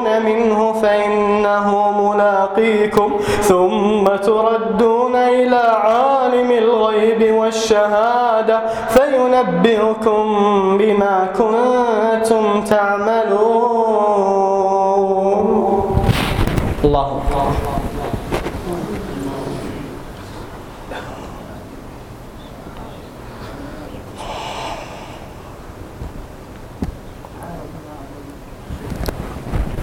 تفرون منه فإنه ملاقيكم ثم تردون إلى عالم الغيب والشهادة فينبئكم بما كنتم تعملون. الله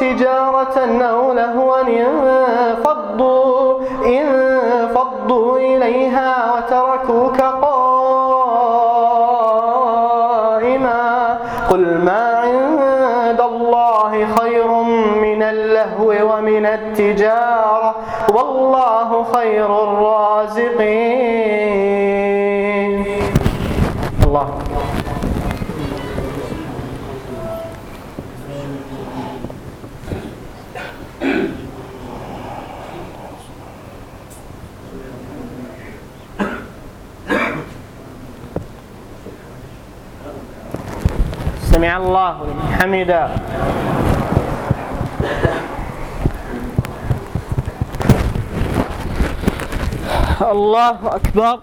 تجارة أو لهوا انفضوا انفضوا إليها وتركوك قائما. قل ما عند الله خير من اللهو ومن التجارة والله خير الله لمن الله أكبر.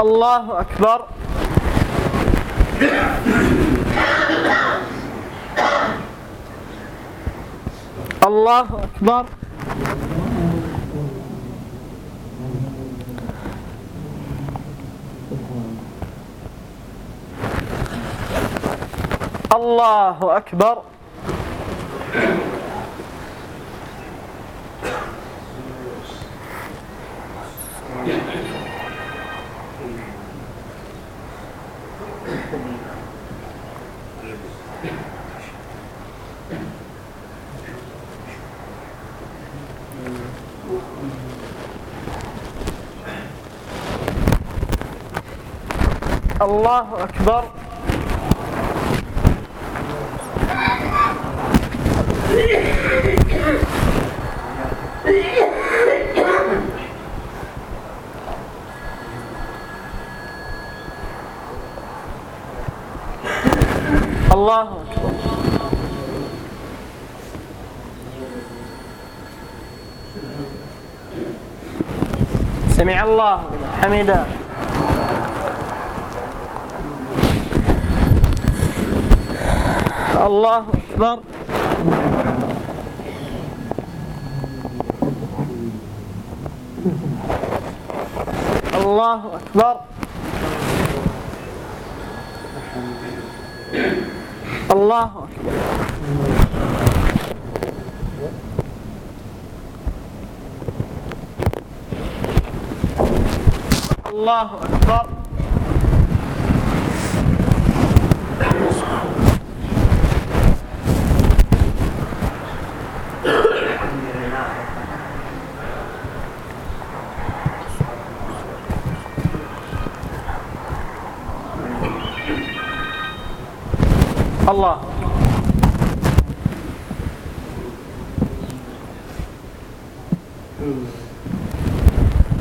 الله أكبر. الله أكبر. الله أكبر. الله أكبر. الله. أكبر سمع الله حمده. الله أكبر. الله أكبر. الله أكبر. الله أكبر الله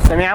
سمع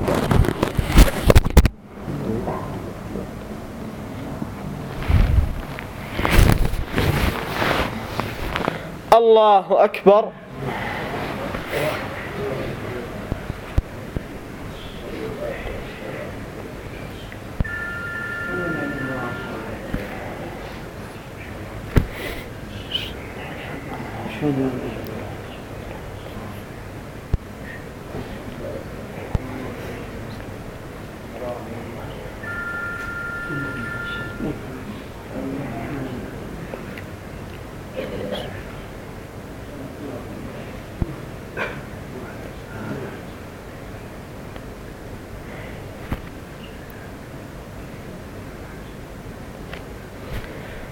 الله أكبر.